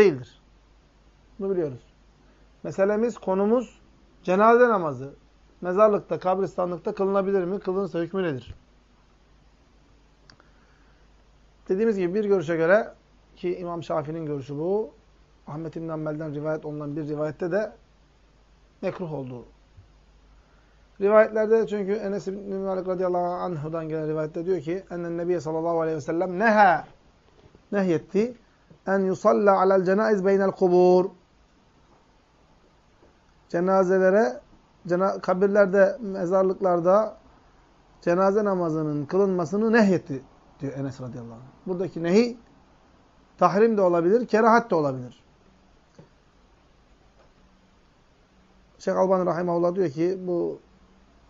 değildir. Bunu biliyoruz. Meselemiz, konumuz cenaze namazı. Mezarlıkta, kabristanlıkta kılınabilir mi? Kılınırsa hükmü nedir? Dediğimiz gibi bir görüşe göre ki İmam Şafii'nin görüşü bu. Ahmet İbn Hanbel'den rivayet olunan bir rivayette de mekruh olduğu. Rivayetlerde çünkü Enes İbn Malik radıyallahu anhu'dan gelen rivayette diyor ki ennen nebiye sallallahu aleyhi ve sellem neha nehyetti en yusalla alel cenaiz beynel kubur cenazelere cena kabirlerde, mezarlıklarda cenaze namazının kılınmasını nehyetti diyor Enes radıyallahu anh. Buradaki nehi tahrim de olabilir, kerahat de olabilir. Şeyh Albani Rahimahullah diyor ki bu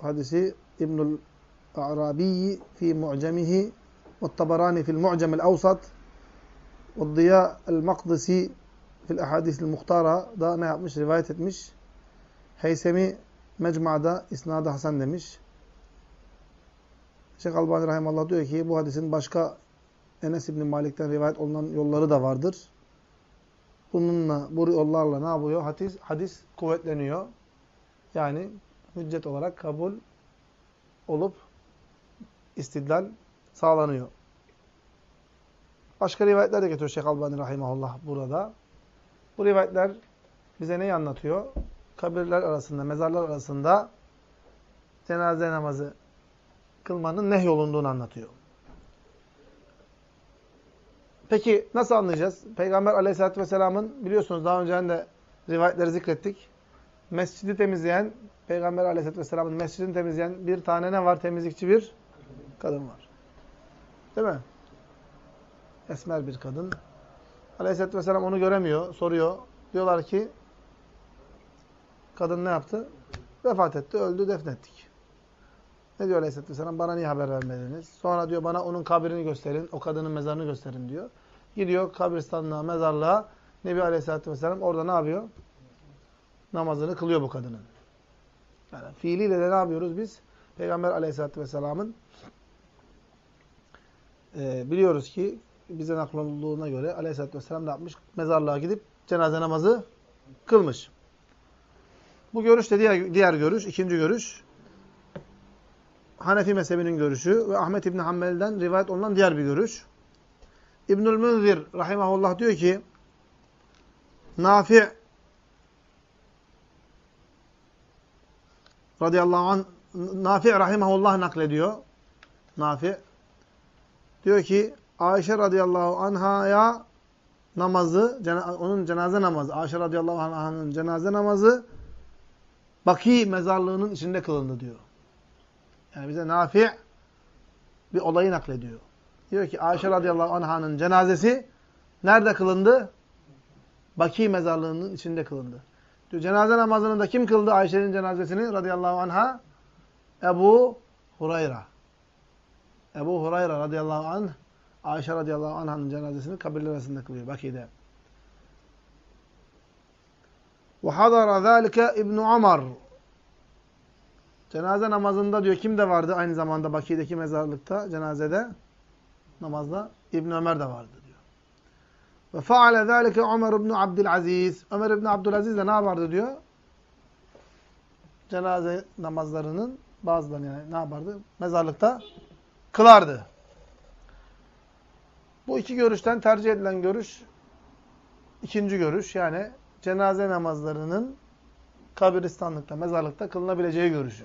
hadisi İbnül Arabi fi mu'cemihi ve Tabarani fil mu'cemil avsat Diya el-Makdisi fil ahadis muhtara da ne yapmış? Rivayet etmiş. Heysemi Mecmua'da isnadı Hasan demiş. Şeyh Albani Rahimallah diyor ki bu hadisin başka Enes İbni Malik'ten rivayet olunan yolları da vardır. Bununla, bu yollarla ne yapıyor? Hadis, hadis kuvvetleniyor. Yani hüccet olarak kabul olup istidlal sağlanıyor. Başka rivayetler de getiriyor Şeyh Albani Rahimahullah burada. Bu rivayetler bize neyi anlatıyor? Kabirler arasında, mezarlar arasında cenaze namazı kılmanın nehyolunduğunu anlatıyor. Peki nasıl anlayacağız? Peygamber aleyhissalatü vesselamın biliyorsunuz daha önce de rivayetleri zikrettik. Mescidi temizleyen, Peygamber aleyhissalatü vesselamın mescidini temizleyen bir tane ne var? Temizlikçi bir kadın var. Değil mi? Esmer bir kadın. Aleyhisselatü vesselam onu göremiyor, soruyor. Diyorlar ki, kadın ne yaptı? Vefat etti, öldü, defnettik. Ne diyor Aleyhisselatü vesselam? Bana niye haber vermediniz? Sonra diyor bana onun kabrini gösterin, o kadının mezarını gösterin diyor. Gidiyor kabristanlığa, mezarlığa. Nebi Aleyhisselatü vesselam orada ne yapıyor? Namazını kılıyor bu kadının. Yani fiiliyle de ne yapıyoruz biz? Peygamber Aleyhisselatü vesselamın e, biliyoruz ki bize naklanıldığına göre Aleyhisselatü vesselam ne yapmış? Mezarlığa gidip cenaze namazı kılmış. Bu görüş de diğer, diğer görüş, ikinci görüş. Hanefi mezhebinin görüşü ve Ahmet İbni Hanbel'den rivayet olunan diğer bir görüş. İbnül Münzir rahimahullah diyor ki Nafi radıyallahu anh Nafi rahimahullah naklediyor. Nafi diyor ki Ayşe radıyallahu anhaya namazı, onun cenaze namazı, Ayşe radıyallahu anh'ın cenaze namazı Baki mezarlığının içinde kılındı diyor. Yani bize Nafi bir olayı naklediyor. Diyor ki Ayşe radıyallahu anh'ın cenazesi nerede kılındı? Baki mezarlığının içinde kılındı. Diyor, cenaze namazını da kim kıldı Ayşe'nin cenazesini radıyallahu anha? Ebu Hurayra. Ebu Hurayra radıyallahu anh Ayşe radıyallahu anh'ın cenazesini kabirler arasında kılıyor Baki'de. وَحَضَرَ ذَٰلِكَ İbn Umar Cenaze namazında diyor kim de vardı aynı zamanda Baki'deki mezarlıkta cenazede namazda İbn Ömer de vardı diyor. Ve faale zalike Ömer ibn Abdülaziz. Ömer ibn Abdülaziz de ne yapardı diyor? Cenaze namazlarının bazılarını yani ne yapardı? Mezarlıkta kılardı. Bu iki görüşten tercih edilen görüş ikinci görüş yani cenaze namazlarının kabristanlıkta, mezarlıkta kılınabileceği görüşü.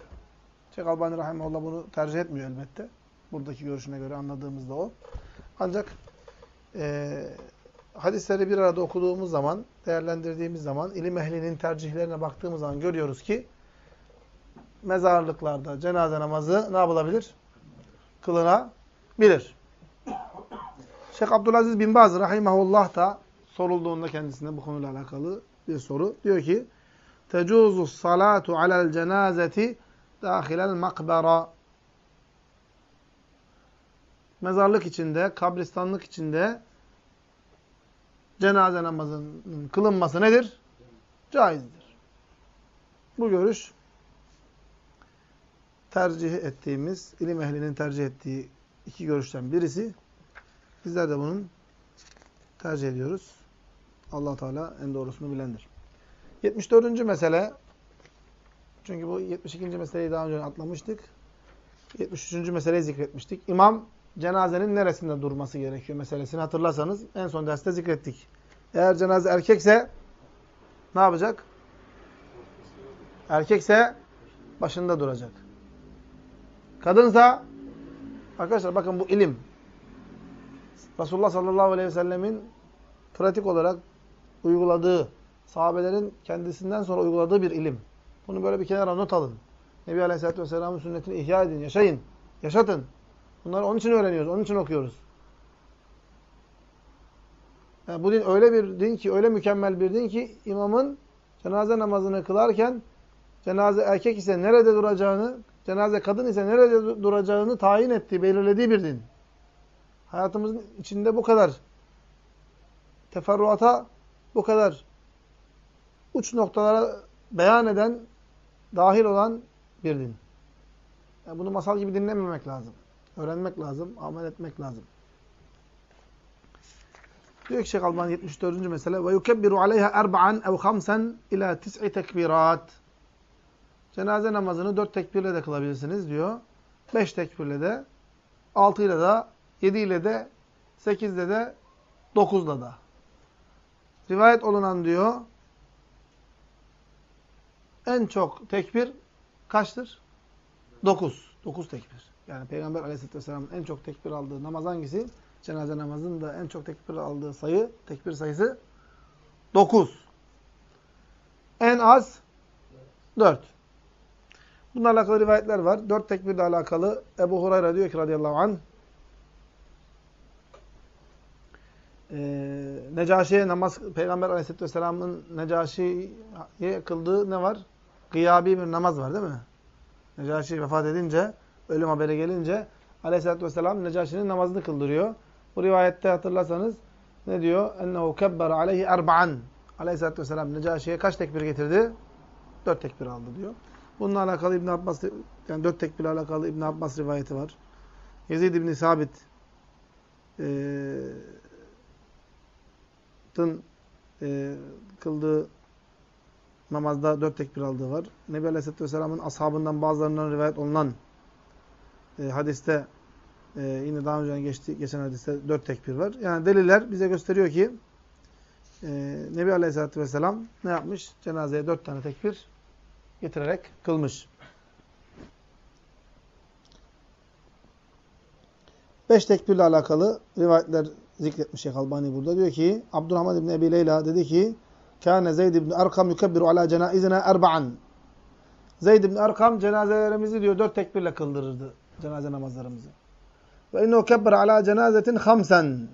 Şeyh Albani Rahimahullah bunu tercih etmiyor elbette. Buradaki görüşüne göre anladığımızda o. Ancak e, hadisleri bir arada okuduğumuz zaman, değerlendirdiğimiz zaman, ilim ehlinin tercihlerine baktığımız zaman görüyoruz ki mezarlıklarda cenaze namazı ne yapılabilir? Kılınabilir. Şeyh Abdülaziz bin Baz Rahimahullah da sorulduğunda kendisine bu konuyla alakalı bir soru. Diyor ki, Tecuzu salatu alel cenazeti dâhilel makbera. Mezarlık içinde, kabristanlık içinde cenaze namazının kılınması nedir? Caizdir. Bu görüş tercih ettiğimiz, ilim ehlinin tercih ettiği iki görüşten birisi. Bizler de bunun tercih ediyoruz. allah Teala en doğrusunu bilendir. 74. mesele, çünkü bu 72. meseleyi daha önce atlamıştık. 73. meseleyi zikretmiştik. İmam cenazenin neresinde durması gerekiyor meselesini hatırlarsanız en son derste zikrettik. Eğer cenaze erkekse ne yapacak? Erkekse başında duracak. Kadınsa arkadaşlar bakın bu ilim. Resulullah sallallahu aleyhi ve sellemin pratik olarak uyguladığı, sahabelerin kendisinden sonra uyguladığı bir ilim. Bunu böyle bir kenara not alın. Nebi Aleyhisselatü Vesselam'ın sünnetini ihya edin, yaşayın, yaşatın. Bunları onun için öğreniyoruz, onun için okuyoruz. Yani bu din öyle bir din ki, öyle mükemmel bir din ki imamın cenaze namazını kılarken cenaze erkek ise nerede duracağını, cenaze kadın ise nerede duracağını tayin ettiği, belirlediği bir din. Hayatımızın içinde bu kadar teferruata, bu kadar uç noktalara beyan eden, dahil olan bir din. Yani bunu masal gibi dinlememek lazım. Öğrenmek lazım, amel etmek lazım. Diyor ki Şeyh Albani 74. mesele ve yukebbiru aleyha erba'an ev hamsen ila tis'i tekbirat. Cenaze namazını dört tekbirle de kılabilirsiniz diyor. Beş tekbirle de, altı ile de, yedi ile de, sekizle de, dokuzla da. Rivayet olunan diyor, en çok tekbir kaçtır? Dokuz. Dokuz tekbir. Yani Peygamber aleyhisselatü vesselamın en çok tekbir aldığı namaz hangisi? Cenaze namazının da en çok tekbir aldığı sayı, tekbir sayısı dokuz. En az dört. Bununla alakalı rivayetler var. Dört tekbirle alakalı Ebu Hurayra diyor ki radıyallahu anh e, Necaşi'ye namaz, Peygamber aleyhisselatü vesselamın Necaşi'ye kıldığı ne var? Gıyabi bir namaz var değil mi? Necaşi vefat edince, ölüm haberi gelince aleyhisselatü vesselam Necaşi'nin namazını kıldırıyor. Bu rivayette hatırlarsanız ne diyor? Ennehu kebber aleyhi erba'an. Aleyhisselatü vesselam Necaşi'ye kaç tekbir getirdi? Dört tekbir aldı diyor. Bununla alakalı İbn Abbas yani dört tekbirle alakalı İbn Abbas rivayeti var. Yezid İbn Sabit tın e, kıldığı namazda dört tekbir aldığı var. Nebi Aleyhisselatü Vesselam'ın ashabından bazılarından rivayet olunan e, hadiste e, yine daha önce geçti, geçen hadiste dört tekbir var. Yani deliller bize gösteriyor ki e, Nebi Aleyhisselatü Vesselam ne yapmış? Cenazeye dört tane tekbir getirerek kılmış. Beş tekbirle alakalı rivayetler zikretmiş Şeyh Albani burada. Diyor ki Abdurrahman İbni Ebi Leyla dedi ki Kâne Zeyd İbni Erkam yukebbiru ala cenaizina erba'an. Zeyd İbni Erkam cenazelerimizi diyor dört tekbirle kıldırırdı. Cenaze namazlarımızı. Ve innehu kebber ala cenazetin hamsen.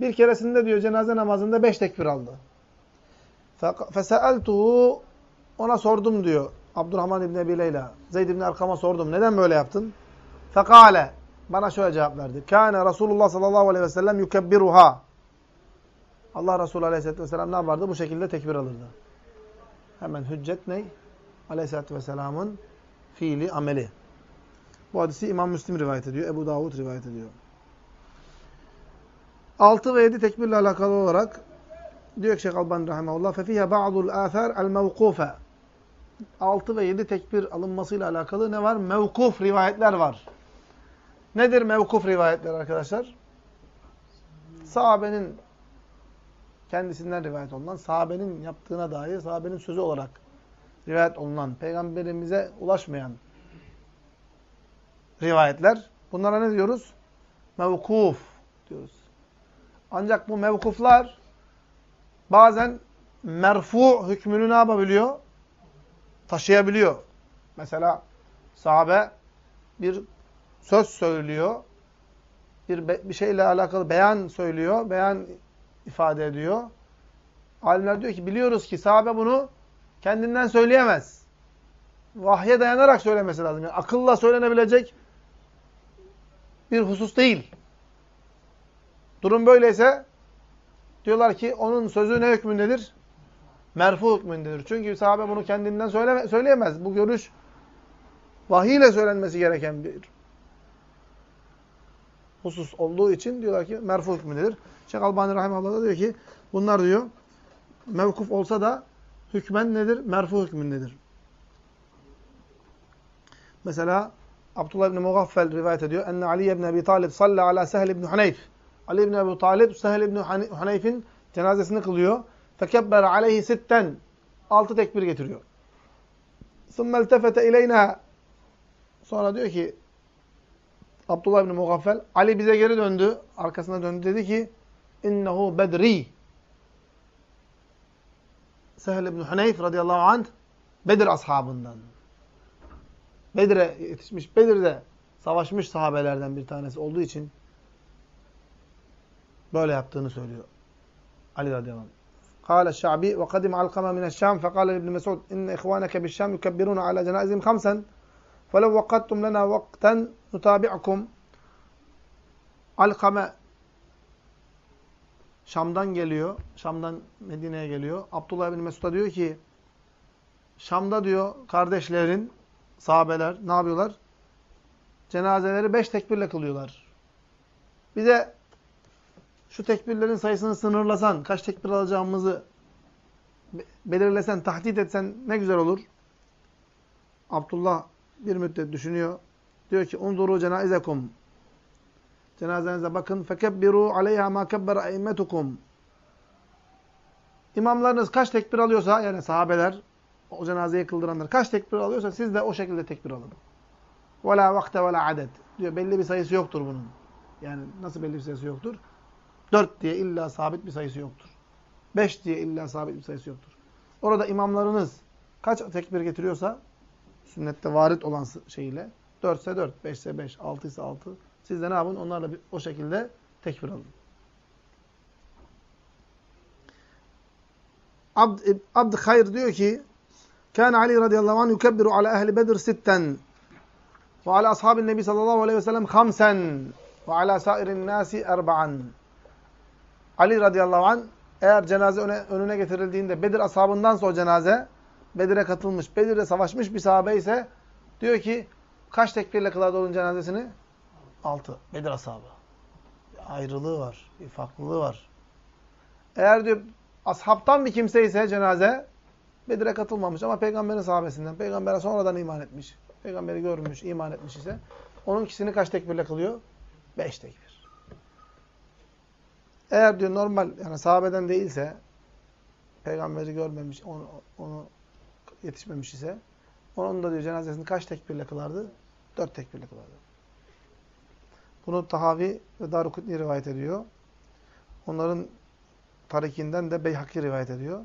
Bir keresinde diyor cenaze namazında beş tekbir aldı. Feseeltuhu ona sordum diyor. Abdurrahman İbni Ebi Leyla. Zeyd İbni Erkam'a sordum. Neden böyle yaptın? Fekale. Bana şöyle cevap verdi. Kâne Resulullah sallallahu aleyhi ve sellem yukebbiruha. Allah Resulü aleyhisselatü vesselam ne yapardı? Bu şekilde tekbir alırdı. Hemen hüccet ne? Aleyhisselatü vesselamın fiili, ameli. Bu hadisi İmam Müslim rivayet ediyor. Ebu Davud rivayet ediyor. 6 ve 7 tekbirle alakalı olarak diyor ki Şeyh Albani rahimahullah فَفِيهَا بَعْضُ الْآثَارِ الْمَوْقُوفَ 6 ve 7 tekbir alınmasıyla alakalı ne var? Mevkuf rivayetler var. Nedir mevkuf rivayetler arkadaşlar? Sahabenin kendisinden rivayet olunan, sahabenin yaptığına dair, sahabenin sözü olarak rivayet olunan, peygamberimize ulaşmayan rivayetler. Bunlara ne diyoruz? Mevkuf diyoruz. Ancak bu mevkuflar bazen merfu hükmünü ne yapabiliyor? Taşıyabiliyor. Mesela sahabe bir söz söylüyor. Bir, bir şeyle alakalı beyan söylüyor. Beyan ifade ediyor. Alimler diyor ki biliyoruz ki sahabe bunu kendinden söyleyemez. Vahye dayanarak söylemesi lazım. Yani akılla söylenebilecek bir husus değil. Durum böyleyse diyorlar ki onun sözü ne hükmündedir? Merfu hükmündedir. Çünkü sahabe bunu kendinden söyleme, söyleyemez. Bu görüş vahiy ile söylenmesi gereken bir husus olduğu için diyorlar ki merfu hükmündedir. Şeyh Albani Rahimallah da diyor ki bunlar diyor mevkuf olsa da hükmen nedir? Merfu hükmündedir. Mesela Abdullah İbni Mugaffel rivayet ediyor. Enne Ali İbni Ebi Talib salla ala Sehl İbni Huneyf. Ali İbni Ebi Talib Sehl İbni Huneyf'in cenazesini kılıyor. Fekebber aleyhi sitten. Altı tekbir getiriyor. Sümme iltefete ileyna. Sonra diyor ki Abdullah ibn Mugaffel Ali bize geri döndü. Arkasına döndü. Dedi ki innehu bedri. Sehl ibn Huneyf radıyallahu anh Bedir ashabından. Bedir'e yetişmiş, Bedir'de savaşmış sahabelerden bir tanesi olduğu için böyle yaptığını söylüyor. Ali radıyallahu anh. قال الشعبي وقدم علقمة من الشام فقال لابن مسعود إن إخوانك بالشام يكبرون على جنائزهم خمسا فلو وقتتم لنا وقتا نتابعكم Alkame Şam'dan geliyor. Şam'dan Medine'ye geliyor. Abdullah bin Mesud'a diyor ki Şam'da diyor kardeşlerin sahabeler ne yapıyorlar? Cenazeleri beş tekbirle kılıyorlar. Bize şu tekbirlerin sayısını sınırlasan, kaç tekbir alacağımızı belirlesen, tahdit etsen ne güzel olur. Abdullah bir müddet düşünüyor. Diyor ki unzuru cenaizekum. Cenazenize bakın. Fekebbiru aleyha ma kebbera eymetukum. İmamlarınız kaç tekbir alıyorsa yani sahabeler o cenazeyi kıldıranlar kaç tekbir alıyorsa siz de o şekilde tekbir alın. Ve la vakte ve la adet. Diyor belli bir sayısı yoktur bunun. Yani nasıl belli bir sayısı yoktur? Dört diye illa sabit bir sayısı yoktur. Beş diye illa sabit bir sayısı yoktur. Orada imamlarınız kaç tekbir getiriyorsa sünnette varit olan şeyiyle dört ise dört, beş ise beş, altı ise altı. Siz de ne yapın? Onlarla bir, o şekilde tekbir alın. Abd, Abd Hayr diyor ki Kâne Ali radıyallahu anh yukebbiru ala ehli Bedir sitten ve ala ashabin nebi sallallahu aleyhi ve sellem hamsen ve ala sairin nasi erba'an. Ali radıyallahu anh eğer cenaze önüne getirildiğinde Bedir ashabından sonra cenaze Bedir'e katılmış, Bedir'de savaşmış bir sahabe ise diyor ki kaç tekbirle kılardı onun cenazesini? Altı. Bedir ashabı. Bir ayrılığı var, bir farklılığı var. Eğer diyor ashabtan bir kimse ise cenaze Bedir'e katılmamış ama peygamberin sahabesinden, peygambere sonradan iman etmiş, peygamberi görmüş, iman etmiş ise onun kişisini kaç tekbirle kılıyor? Beş tekbir. Eğer diyor normal yani sahabeden değilse peygamberi görmemiş, onu, onu yetişmemiş ise onun da diyor cenazesini kaç tekbirle kılardı? Dört tekbirle kılardı. Bunu Tahavi ve Darukutni rivayet ediyor. Onların tarikinden de Beyhaki rivayet ediyor.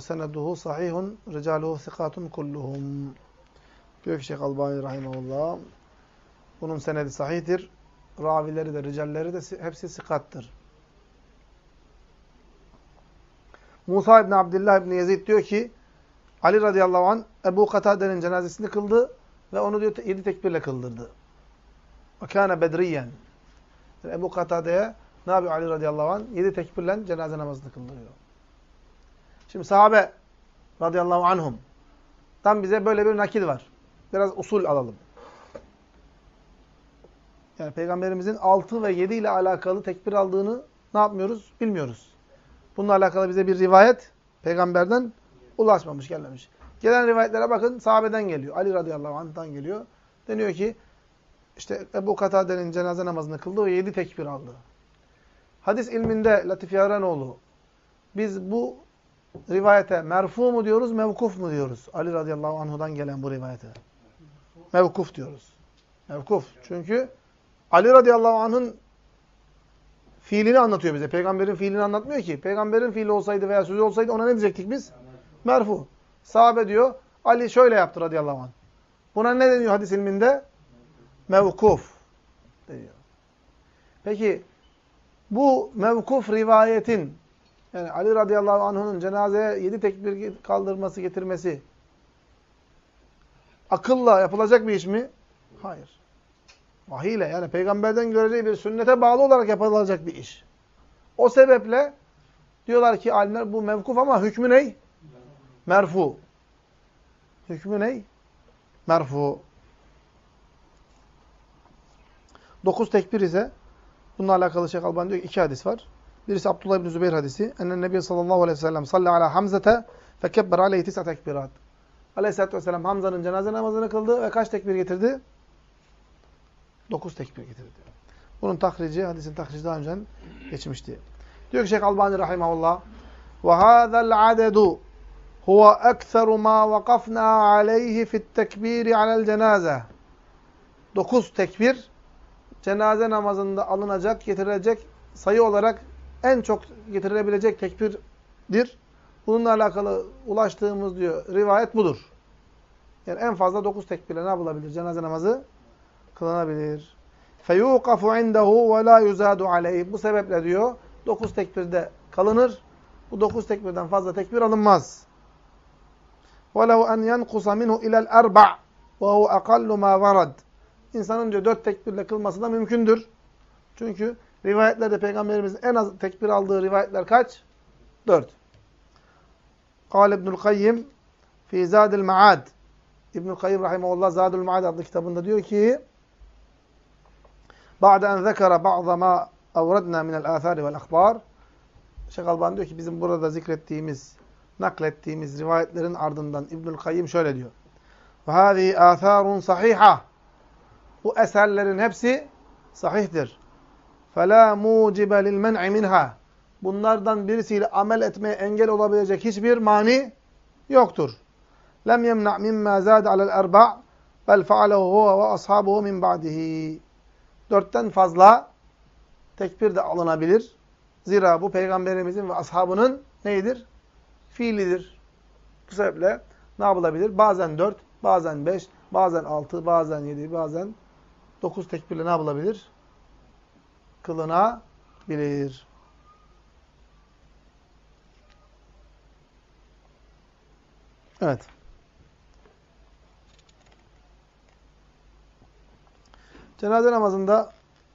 Seneduhu sahihun ricaluhu sikatun kulluhum. Diyor ki Şeyh Albani rahimahullah. Bunun senedi sahihtir. Ravileri de, ricalleri de hepsi sikattır. Musa İbni Abdullah İbni Yezid diyor ki Ali radıyallahu anh Ebu Katade'nin cenazesini kıldı ve onu diyor yedi tekbirle kıldırdı. Ve kâne bedriyen. Yani Ebu Katade'ye ne yapıyor Ali radıyallahu anh? Yedi tekbirle cenaze namazını kıldırıyor. Şimdi sahabe radıyallahu anhum tam bize böyle bir nakil var. Biraz usul alalım. Yani Peygamberimizin 6 ve 7 ile alakalı tekbir aldığını ne yapmıyoruz? Bilmiyoruz. Bununla alakalı bize bir rivayet peygamberden ulaşmamış, gelmemiş. Gelen rivayetlere bakın sahabeden geliyor. Ali radıyallahu anh'tan geliyor. Deniyor ki işte Ebu Katade'nin cenaze namazını kıldı ve yedi tekbir aldı. Hadis ilminde Latif Yaranoğlu biz bu rivayete merfu mu diyoruz, mevkuf mu diyoruz? Ali radıyallahu anhudan gelen bu rivayete. Mevkuf diyoruz. Mevkuf. Çünkü Ali radıyallahu anh'ın fiilini anlatıyor bize. Peygamberin fiilini anlatmıyor ki. Peygamberin fiili olsaydı veya sözü olsaydı ona ne diyecektik biz? Merfu. Sahabe diyor, Ali şöyle yaptı radıyallahu anh. Buna ne deniyor hadis ilminde? Mevkuf deniyor. Peki bu mevkuf rivayetin yani Ali radıyallahu anh'ın cenazeye yedi tekbir kaldırması, getirmesi akılla yapılacak bir iş mi? Hayır. Vahiyle yani peygamberden göreceği bir sünnete bağlı olarak yapılacak bir iş. O sebeple diyorlar ki alimler bu mevkuf ama hükmü ney? Merfu. Hükmü ney? Merfu. Dokuz tekbir ise bununla alakalı Şeyh Albani diyor ki iki hadis var. Birisi Abdullah ibn Zübeyir hadisi. Ennen Nebi sallallahu aleyhi ve sellem salli ala Hamzete fekebber aleyhi tis'a tekbirat. Aleyhisselatü vesselam Hamza'nın cenaze namazını kıldı ve kaç tekbir getirdi? Dokuz tekbir getirdi. Bunun tahrici, hadisin tahrici daha önce geçmişti. Diyor ki Şeyh Albani rahimahullah وَهَذَا الْعَدَدُ هُوَ أَكْثَرُ مَا وَقَفْنَا عَلَيْهِ فِي التَّكْبِيرِ عَلَى الْجَنَازَةِ Dokuz tekbir, cenaze namazında alınacak, getirilecek sayı olarak en çok getirilebilecek tekbirdir. Bununla alakalı ulaştığımız diyor rivayet budur. Yani en fazla dokuz tekbirle ne yapılabilir? Cenaze namazı kılınabilir. فَيُوقَفُ عِنْدَهُ وَلَا يُزَادُ عَلَيْهِ Bu sebeple diyor dokuz tekbirde kalınır. Bu dokuz tekbirden fazla tekbir alınmaz. وَلَوْ أَنْ يَنْقُصَ مِنْهُ اِلَى الْأَرْبَعِ وَهُوَ أَقَلُّ مَا وَرَدْ İnsanın diyor dört tekbirle kılması da mümkündür. Çünkü rivayetlerde Peygamberimizin en az tekbir aldığı rivayetler kaç? Dört. قال ابن القيم fi Zadül Maad. İbnül Kayyim rahimehullah Zadül Maad adlı kitabında diyor ki: "Ba'de en zekara ba'd ma avradna min el-athar ve'l-akhbar." Şeyh Albani diyor ki bizim burada zikrettiğimiz, naklettiğimiz rivayetlerin ardından İbnül Kayyim şöyle diyor. "Ve hâzihi âthârun sahîha." Bu eserlerin hepsi sahihtir. فَلَا مُوجِبَ لِلْمَنْعِ مِنْهَا Bunlardan birisiyle amel etmeye engel olabilecek hiçbir mani yoktur. Lem yemna mimma zâd alel erba' bel faalehu huve ve ashabuhu min ba'dihi. Dörtten fazla tekbir de alınabilir. Zira bu peygamberimizin ve ashabının neydir? Fiilidir. Bu sebeple ne yapılabilir? Bazen dört, bazen beş, bazen altı, bazen yedi, bazen dokuz tekbirle ne yapılabilir? Kılınabilir. Evet. Cenaze namazında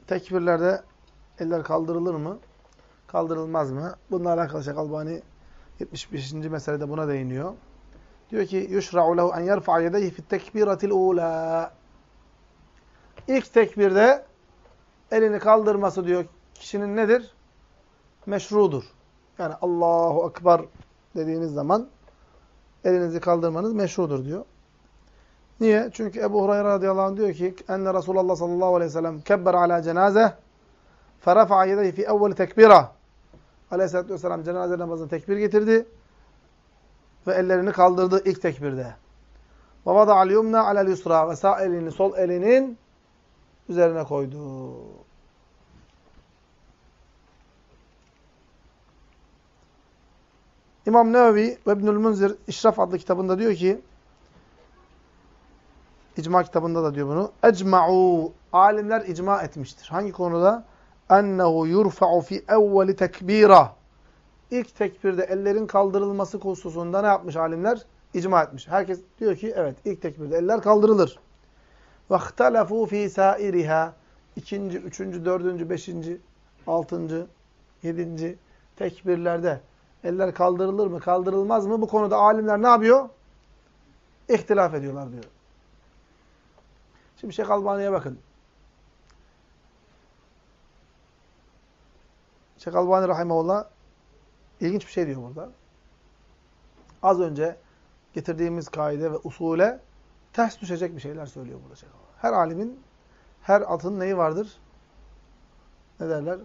tekbirlerde eller kaldırılır mı? Kaldırılmaz mı? Bununla alakalı Şeyh 75. meselede buna değiniyor. Diyor ki yuşra'u lehu en yerfa'a yedeyhi fit tekbiratil ula. İlk tekbirde elini kaldırması diyor kişinin nedir? Meşrudur. Yani Allahu Ekber dediğiniz zaman elinizi kaldırmanız meşrudur diyor. Niye? Çünkü Ebu Hureyre radıyallahu anh diyor ki enne Resulullah sallallahu aleyhi ve sellem kebber ala cenaze ferafa'a yedeyhi fi evveli tekbira aleyhissalatü vesselam cenaze namazına tekbir getirdi ve ellerini kaldırdı ilk tekbirde. Ve vada'al yumna alel yusra ve sağ elini sol elinin üzerine koydu. İmam Nevevi ve İbnül Munzir İşraf adlı kitabında diyor ki İcma kitabında da diyor bunu. Ecma'u alimler icma etmiştir. Hangi konuda? Ennehu yurfa'u fi evveli tekbira. İlk tekbirde ellerin kaldırılması hususunda ne yapmış alimler? İcma etmiş. Herkes diyor ki evet ilk tekbirde eller kaldırılır. وَاخْتَلَفُوا ف۪ي سَائِرِهَا İkinci, üçüncü, dördüncü, beşinci, altıncı, yedinci tekbirlerde eller kaldırılır mı, kaldırılmaz mı? Bu konuda alimler ne yapıyor? İhtilaf ediyorlar diyor. Şimdi Şeyh Albani'ye bakın. Şeyh Albani Rahimahullah ilginç bir şey diyor burada. Az önce getirdiğimiz kaide ve usule ters düşecek bir şeyler söylüyor burada Şeyh. Her alimin, her atın neyi vardır? Ne derler?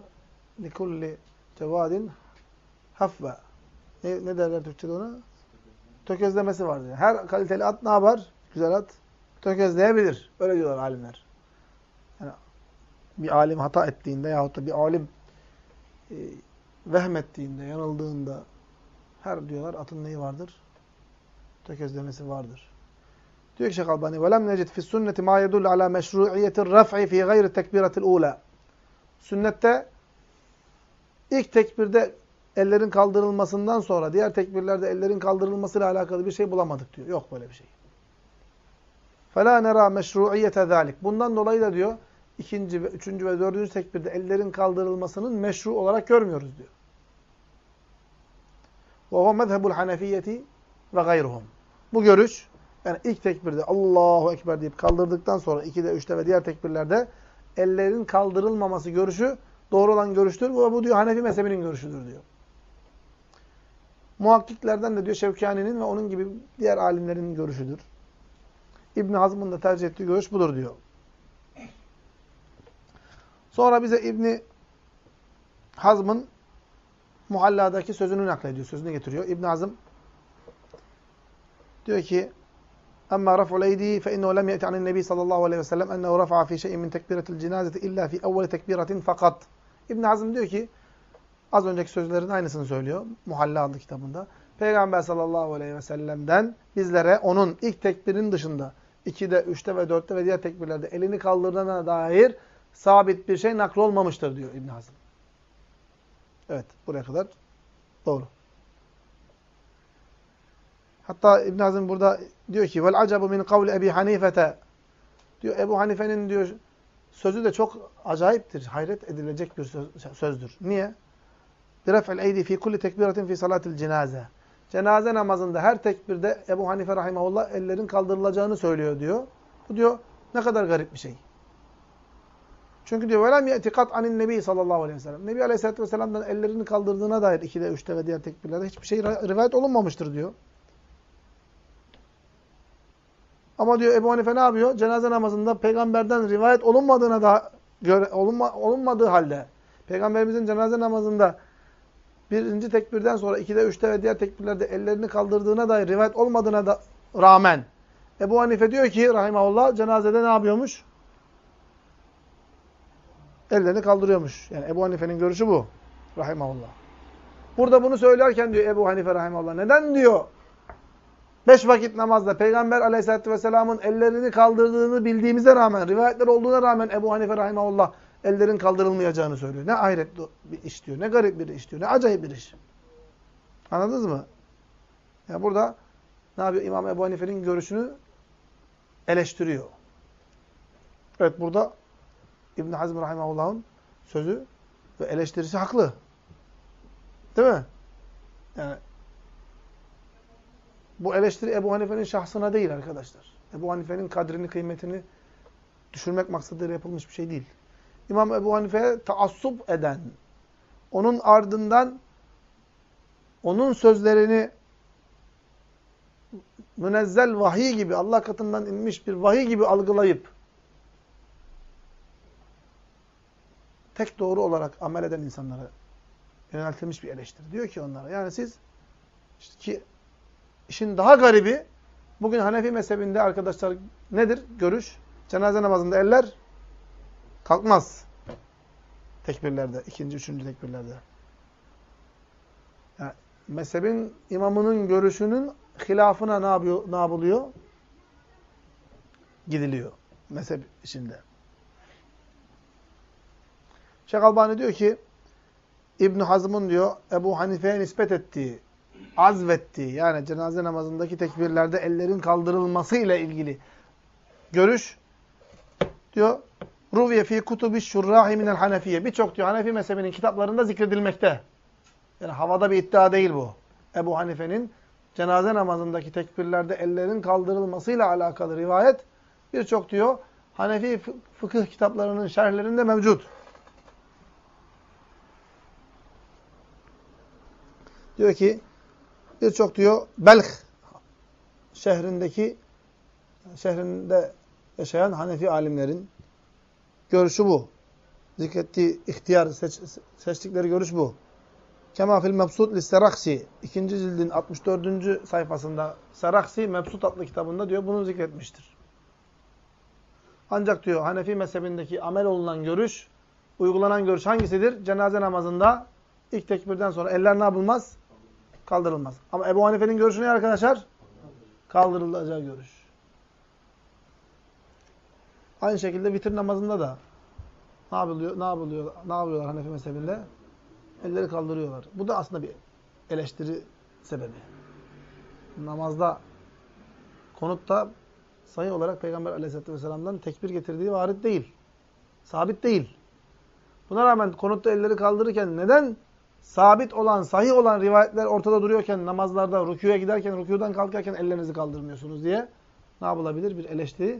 Likulli cevadin hafve. Ne, ne derler Türkçe'de ona? Tökezlemesi vardır. Her kaliteli at ne yapar? Güzel at tökezleyebilir. Öyle diyorlar alimler. Yani bir alim hata ettiğinde yahut da bir alim e, vehmettiğinde, yanıldığında her diyorlar atın neyi vardır? Tökezlemesi vardır. Diyor ki Şeyh Albani وَلَمْ نَجِدْ فِي السُنَّةِ مَا يَدُلُّ عَلَى مَشْرُعِيَّةِ الرَّفْعِ فِي غَيْرِ التَّكْبِيرَةِ الْعُولَى Sünnette ilk tekbirde ellerin kaldırılmasından sonra diğer tekbirlerde ellerin kaldırılmasıyla alakalı bir şey bulamadık diyor. Yok böyle bir şey. فَلَا نَرَى مَشْرُعِيَّةَ ذَٰلِكِ Bundan dolayı da diyor, ikinci ve üçüncü ve dördüncü tekbirde ellerin kaldırılmasının meşru olarak görmüyoruz diyor. وَهُوَ مَذْهَبُ الْحَنَفِيَّةِ وَغَيْرُهُمْ Bu görüş, yani ilk tekbirde Allahu Ekber deyip kaldırdıktan sonra ikide, üçte ve diğer tekbirlerde ellerin kaldırılmaması görüşü doğru olan görüştür. Bu, bu diyor Hanefi mezhebinin görüşüdür diyor. Muhakkiklerden de diyor Şevkani'nin ve onun gibi diğer alimlerin görüşüdür. İbn Hazm'ın da tercih ettiği görüş budur diyor. Sonra bize İbni Hazm'ın Muhalla'daki sözünü naklediyor, sözünü getiriyor. İbn Hazm diyor ki: "Amma raf'ul eydi fe innehu lem yati anin nebi sallallahu aleyhi ve sellem ennehu raf'a fi şey'in min tekbiratil cenazeti illa fi evvel tekbiratin. İbn Hazm diyor ki az önceki sözlerin aynısını söylüyor Muhalla adlı kitabında. Peygamber sallallahu aleyhi ve sellem'den bizlere onun ilk tekbirin dışında 2'de, 3'te ve 4'te ve diğer tekbirlerde elini kaldırdığına dair sabit bir şey nakl olmamıştır diyor İbn Hazm. Evet, buraya kadar doğru. Hatta İbn Hazm burada diyor ki vel acabu min kavli Ebi Hanifete diyor Ebu Hanife'nin diyor sözü de çok acayiptir. Hayret edilecek bir söz, sözdür. Niye? Biref'el eydi fi kulli tekbiratin fi salatil cenaze. Cenaze namazında her tekbirde Ebu Hanife rahimahullah ellerin kaldırılacağını söylüyor diyor. Bu diyor ne kadar garip bir şey. Çünkü diyor velem ye'tikat anin nebi sallallahu aleyhi ve sellem. Nebi aleyhissalatü vesselam'dan ellerini kaldırdığına dair 2'de, 3'te ve diğer tekbirlerde hiçbir şey rivayet olunmamıştır diyor. Ama diyor Ebu Hanife ne yapıyor? Cenaze namazında peygamberden rivayet olunmadığına da göre olunma, olunmadığı halde peygamberimizin cenaze namazında birinci tekbirden sonra ikide, üçte ve diğer tekbirlerde ellerini kaldırdığına dair rivayet olmadığına da rağmen Ebu Hanife diyor ki rahimahullah cenazede ne yapıyormuş? Ellerini kaldırıyormuş. Yani Ebu Hanife'nin görüşü bu. Rahimahullah. Burada bunu söylerken diyor Ebu Hanife rahimahullah. Neden diyor? Beş vakit namazda Peygamber aleyhissalatü vesselamın ellerini kaldırdığını bildiğimize rağmen, rivayetler olduğuna rağmen Ebu Hanife rahimahullah ellerin kaldırılmayacağını söylüyor. Ne ayret bir iş diyor, ne garip bir iş diyor, ne acayip bir iş. Anladınız mı? Yani burada ne yapıyor? İmam Ebu Hanife'nin görüşünü eleştiriyor. Evet burada İbn Hazm rahimahullah'ın sözü ve eleştirisi haklı. Değil mi? Yani bu eleştiri Ebu Hanife'nin şahsına değil arkadaşlar. Ebu Hanife'nin kadrini, kıymetini düşürmek maksadıyla yapılmış bir şey değil. İmam Ebu Hanife taassup eden, onun ardından onun sözlerini münezzel vahiy gibi, Allah katından inmiş bir vahiy gibi algılayıp tek doğru olarak amel eden insanlara yöneltilmiş bir eleştiri. Diyor ki onlara, yani siz işte ki işin daha garibi bugün Hanefi mezhebinde arkadaşlar nedir görüş? Cenaze namazında eller kalkmaz. Tekbirlerde, ikinci, üçüncü tekbirlerde. Yani mezhebin imamının görüşünün hilafına ne, yapıyor, ne yapılıyor? Gidiliyor. Mezhep içinde. Şeyh Albani diyor ki İbn Hazm'ın diyor Ebu Hanife'ye nispet ettiği, azvettiği yani cenaze namazındaki tekbirlerde ellerin kaldırılması ile ilgili görüş diyor Ruviye fi kutubi şurrahi minel hanefiye. Birçok diyor Hanefi mezhebinin kitaplarında zikredilmekte. Yani havada bir iddia değil bu. Ebu Hanife'nin cenaze namazındaki tekbirlerde ellerin kaldırılmasıyla alakalı rivayet birçok diyor Hanefi fıkıh kitaplarının şerhlerinde mevcut. Diyor ki birçok diyor Belh şehrindeki şehrinde yaşayan Hanefi alimlerin görüşü bu. Zikrettiği ihtiyar seç, seçtikleri görüş bu. Kema fil mebsut li Seraksi ikinci cildin 64. sayfasında Seraksi Mebsut adlı kitabında diyor bunu zikretmiştir. Ancak diyor Hanefi mezhebindeki amel olunan görüş, uygulanan görüş hangisidir? Cenaze namazında ilk tekbirden sonra eller ne yapılmaz? Kaldırılmaz. Ama Ebu Hanife'nin görüşü ne arkadaşlar? Kaldırılacağı görüş. Aynı şekilde vitir namazında da ne yapılıyor? Ne yapılıyor? Ne yapıyorlar Hanefi mezhebinde? Elleri kaldırıyorlar. Bu da aslında bir eleştiri sebebi. Namazda konutta sayı olarak Peygamber Aleyhisselatü vesselam'dan tekbir getirdiği varit değil. Sabit değil. Buna rağmen konutta elleri kaldırırken neden sabit olan, sahih olan rivayetler ortada duruyorken, namazlarda, rüküye giderken, rüküden kalkarken ellerinizi kaldırmıyorsunuz diye ne yapılabilir? Bir eleştiri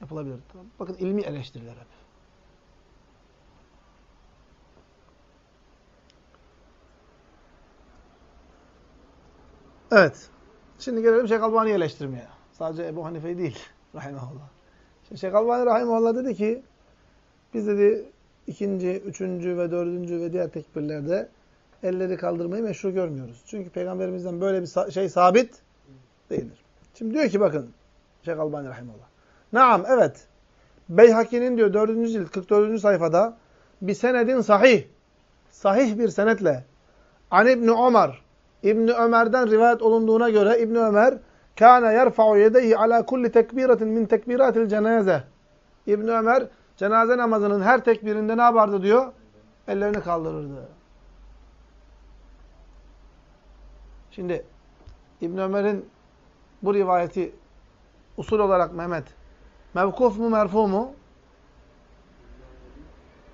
yapılabilir. Tamam. Bakın ilmi eleştiriler hep. Evet. Şimdi gelelim Şeyh Albani'yi eleştirmeye. Sadece Ebu Hanife'yi değil. Rahimahullah. Şimdi Şeyh Albani Rahimahullah dedi ki biz dedi ikinci, üçüncü ve dördüncü ve diğer tekbirlerde elleri kaldırmayı meşru görmüyoruz. Çünkü Peygamberimizden böyle bir şey sabit değildir. Şimdi diyor ki bakın Şeyh Albani Rahimahullah. Naam evet. Beyhaki'nin diyor 4. cilt 44. sayfada bir senedin sahih. Sahih bir senetle An İbni Ömer İbni Ömer'den rivayet olunduğuna göre İbni Ömer kâne yerfa'u yedeyhi ala kulli tekbiratin min tekbiratil cenaze. İbni Ömer cenaze namazının her tekbirinde ne yapardı diyor? Ellerini kaldırırdı. Şimdi İbn Ömer'in bu rivayeti usul olarak Mehmet mevkuf mu merfu mu?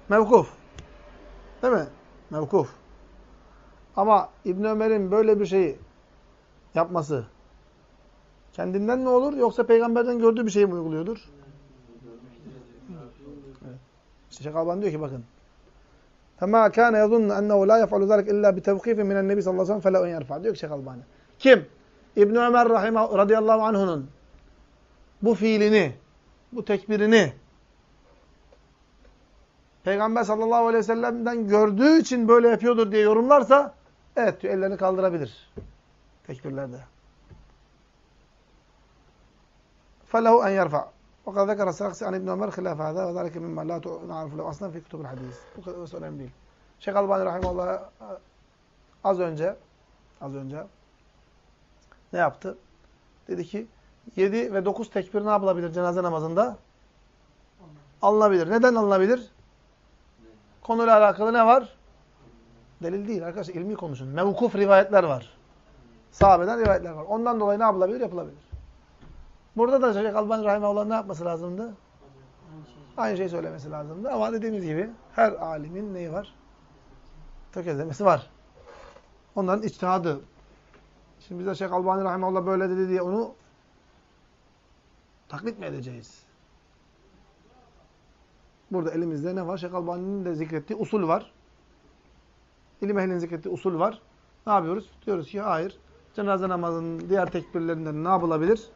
Mevkuf. Değil mi? Mevkuf. Ama İbn Ömer'in böyle bir şeyi yapması kendinden mi olur yoksa peygamberden gördüğü bir şeyi mi uyguluyordur? Evet. İşte Şeyh Alban diyor ki bakın. فَمَا كَانَ يَظُنُّ أَنَّهُ لَا يَفْعَلُ ذَلِكَ إِلَّا بِتَوْقِيفٍ مِنَ النَّبِي sallallahu aleyhi ve sellem فَلَا اُنْ Diyor ki Şeyh Albani. Kim? İbn Ömer rahimah, radıyallahu anh'unun bu fiilini, bu tekbirini Peygamber sallallahu aleyhi ve sellem'den gördüğü için böyle yapıyordur diye yorumlarsa evet diyor ellerini kaldırabilir tekbirlerde. فَلَهُ اَنْ يَرْفَعْ وَقَدْ ذَكَرَ السَّرَقْسِ عَنْ اِبْنِ عُمَرْ خِلَافَ هَذَا وَذَلِكَ مِمَّا لَا نَعْرِفُ لَهُ أَصْلًا فِي كُتُبِ الْحَدِيثِ Bu kadar önemli değil. Şeyh Albani Rahimullah az önce az önce ne yaptı? Dedi ki 7 ve 9 tekbir ne yapılabilir cenaze namazında? Alınabilir. Neden alınabilir? Konuyla alakalı ne var? Delil değil arkadaşlar. ilmi konuşun. Mevkuf rivayetler var. Sahabeden rivayetler var. Ondan dolayı ne yapılabilir? Yapılabilir. Burada da Şeyh Albani Rahimahullah ne yapması lazımdı? Aynı şeyi söylemesi lazımdı. Ama dediğimiz gibi her alimin neyi var? Tökezlemesi var. Onların içtihadı. Şimdi bize Şeyh Albani Rahimahullah böyle dedi diye onu taklit mi edeceğiz? Burada elimizde ne var? Şeyh Albani'nin de zikrettiği usul var. İlim ehlinin zikrettiği usul var. Ne yapıyoruz? Diyoruz ki hayır. Cenaze namazının diğer tekbirlerinden ne yapılabilir?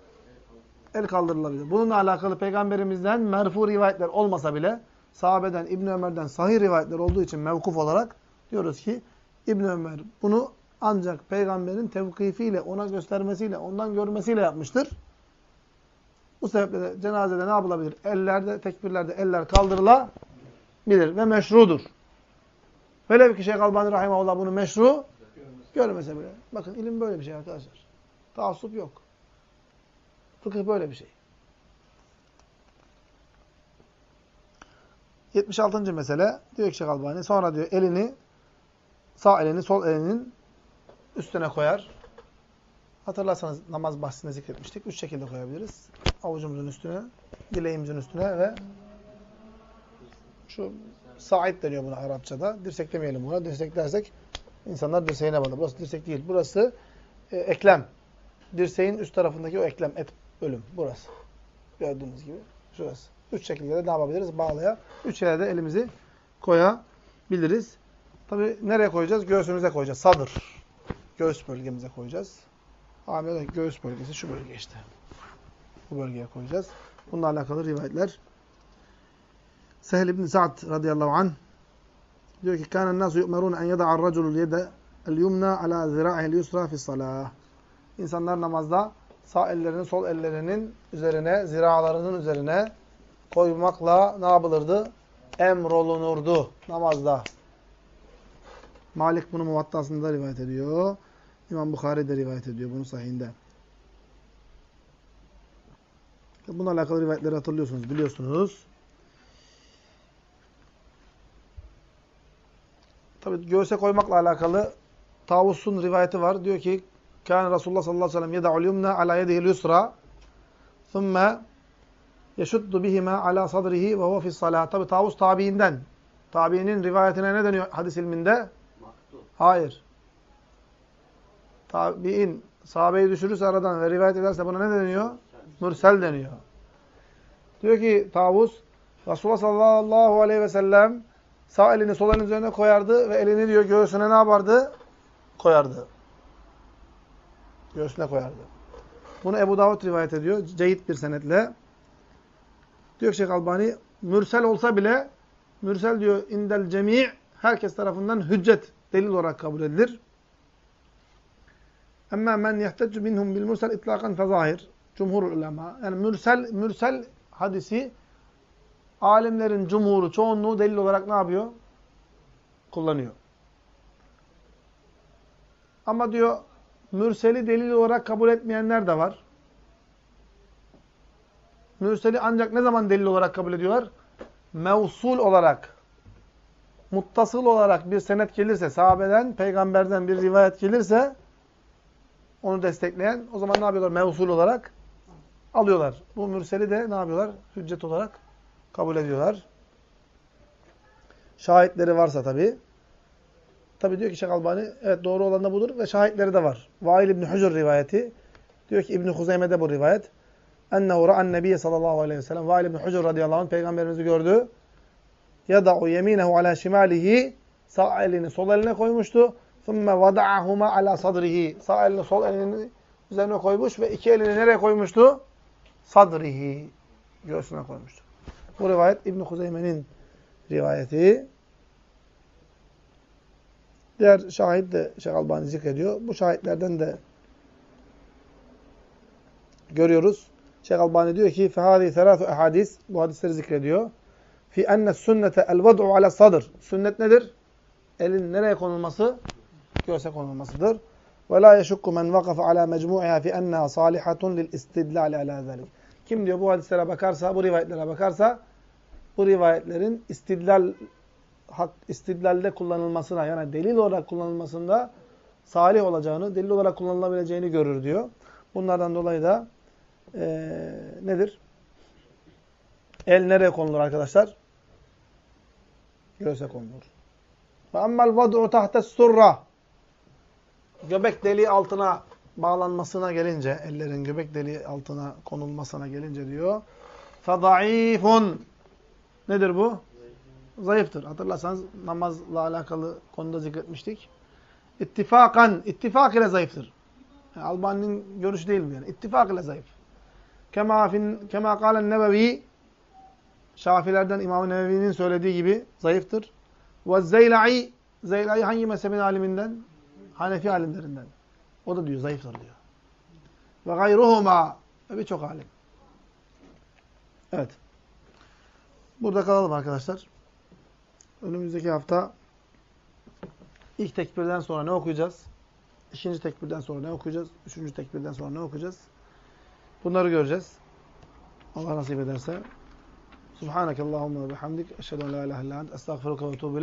El kaldırılabilir. Bununla alakalı peygamberimizden merfu rivayetler olmasa bile sahabeden, İbn Ömer'den sahih rivayetler olduğu için mevkuf olarak diyoruz ki İbn Ömer bunu ancak peygamberin tevkifiyle, ona göstermesiyle, ondan görmesiyle yapmıştır. Bu sebeple de cenazede ne yapılabilir? Ellerde, tekbirlerde eller kaldırılabilir ve meşrudur. Velev ki Şeyh Albani Rahimahullah bunu meşru görmese bile. Bakın ilim böyle bir şey arkadaşlar. Taassup yok. Fıkıh böyle bir şey. 76. mesele diyor ki Şeyh Albani sonra diyor elini sağ elini sol elinin üstüne koyar. Hatırlarsanız namaz bahsinde zikretmiştik. Üç şekilde koyabiliriz. Avucumuzun üstüne, dileğimizin üstüne ve şu sa'id deniyor buna Arapçada. Dirsek demeyelim buna. Dirsek insanlar dirseğine bağlı. Burası dirsek değil. Burası e, eklem. Dirseğin üst tarafındaki o eklem, et bölüm. Burası. Gördüğünüz gibi. Şurası. Üç şekilde de ne yapabiliriz? Bağlaya. Üç yere de elimizi koyabiliriz. Tabi nereye koyacağız? Göğsümüze koyacağız. Sadır. Göğüs bölgemize koyacağız. Hamile göğüs bölgesi şu bölge işte. Bu bölgeye koyacağız. Bununla alakalı rivayetler. Sehl ibn Sa'd radıyallahu anh diyor ki كَانَ النَّاسُ يُؤْمَرُونَ اَنْ يَدَعَ الرَّجُلُ الْيَدَ الْيُمْنَى عَلَى ذِرَاعِهِ الْيُسْرَى فِي الصَّلَاةِ İnsanlar namazda sağ ellerini sol ellerinin üzerine, ziralarının üzerine koymakla ne yapılırdı? Emrolunurdu namazda. Malik bunu muvattasında rivayet ediyor. İmam Bukhari de rivayet ediyor bunu sahihinde. Bununla alakalı rivayetleri hatırlıyorsunuz, biliyorsunuz. Tabi göğse koymakla alakalı Tavus'un rivayeti var. Diyor ki Kâne Resulullah sallallahu aleyhi ve sellem yeda'ul yumna ala yedihil yusra thumme yeşuddu bihime ala sadrihi ve huve fissalah. Tabi Tavus tabiinden. Tabiinin rivayetine ne deniyor hadis ilminde? Hayır. Tabiin sahabeyi düşürürse aradan ve rivayet ederse buna ne deniyor? Mürsel deniyor. Diyor ki Tavus Resulullah sallallahu aleyhi ve sellem sağ elini sol elinin üzerine koyardı ve elini diyor göğsüne ne yapardı? Koyardı. Göğsüne koyardı. Bunu Ebu Davud rivayet ediyor. Ceyit bir senetle. Diyor Şeyh Albani, mürsel olsa bile, mürsel diyor indel cemi' herkes tarafından hüccet, delil olarak kabul edilir. Ama men yehteccu minhum bil mursel itlakan fezahir. Cumhur ulema. Yani mürsel, mürsel hadisi alimlerin cumhuru, çoğunluğu delil olarak ne yapıyor? Kullanıyor. Ama diyor mürseli delil olarak kabul etmeyenler de var. Mürseli ancak ne zaman delil olarak kabul ediyorlar? Mevsul olarak, muttasıl olarak bir senet gelirse, sahabeden, peygamberden bir rivayet gelirse, onu destekleyen, o zaman ne yapıyorlar? Mevsul olarak alıyorlar. Bu mürseli de ne yapıyorlar? Hüccet olarak kabul ediyorlar. Şahitleri varsa tabi. Tabi diyor ki Şeyh Albani, evet doğru olan da budur ve şahitleri de var. Vail İbni Hucur rivayeti. Diyor ki İbni Huzeyme'de bu rivayet. Ennehu ra'an nebiyye sallallahu aleyhi ve sellem. Vail İbni Hucur radıyallahu anh peygamberimizi gördü. Yada'u yeminehu ala şimalihi. Sağ elini sol eline koymuştu. Thumme vada'ahuma ala sadrihi. Sağ elini sol elini üzerine koymuş ve iki elini nereye koymuştu? Sadrihi. Göğsüne koymuştu. Bu rivayet İbn Huzeyme'nin rivayeti. Diğer şahit de Şeyh Albani zikrediyor. Bu şahitlerden de görüyoruz. Şeyh Albani diyor ki فَهَذِي ثَلَاثُ ahadis Bu hadisleri zikrediyor. fi enne sünnete el vad'u ala sadr. Sünnet nedir? Elin nereye konulması? Göğse konulmasıdır. Ve la yeşukku men vakafe ala mecmu'iha fi enneha salihatun lil istidlal ala zalik. Kim diyor bu hadislere bakarsa, bu rivayetlere bakarsa bu rivayetlerin istidlal hak istidlalde kullanılmasına yani delil olarak kullanılmasında salih olacağını, delil olarak kullanılabileceğini görür diyor. Bunlardan dolayı da e, nedir? El nereye konulur arkadaşlar? Göğse konulur. Ve emmel vad'u tahtes surra. Göbek deliği altına bağlanmasına gelince, ellerin göbek deliği altına konulmasına gelince diyor. فَضَعِيفٌ Nedir bu? Zayıftır. Hatırlarsanız namazla alakalı konuda zikretmiştik. İttifakan, ittifak ile zayıftır. Yani Albani'nin görüşü değil bu yani. İttifak ile zayıf. Kema fin kema kâlen Nebevi Şafilerden İmam-ı Nevevi'nin söylediği gibi zayıftır. Ve Zeyla'i Zeyla'i hangi mezhebin aliminden? Hanefi alimlerinden. O da diyor zayıftır diyor. Ve gayruhuma birçok alim. Evet. Burada kalalım arkadaşlar. Önümüzdeki hafta ilk tekbirden sonra ne okuyacağız? İkinci tekbirden sonra ne okuyacağız? Üçüncü tekbirden sonra ne okuyacağız? Bunları göreceğiz. Allah nasip ederse. Subhanakallahumma ve bihamdik. Eşhedü en la ilahe illa ent. Estağfiruka ve etûbü.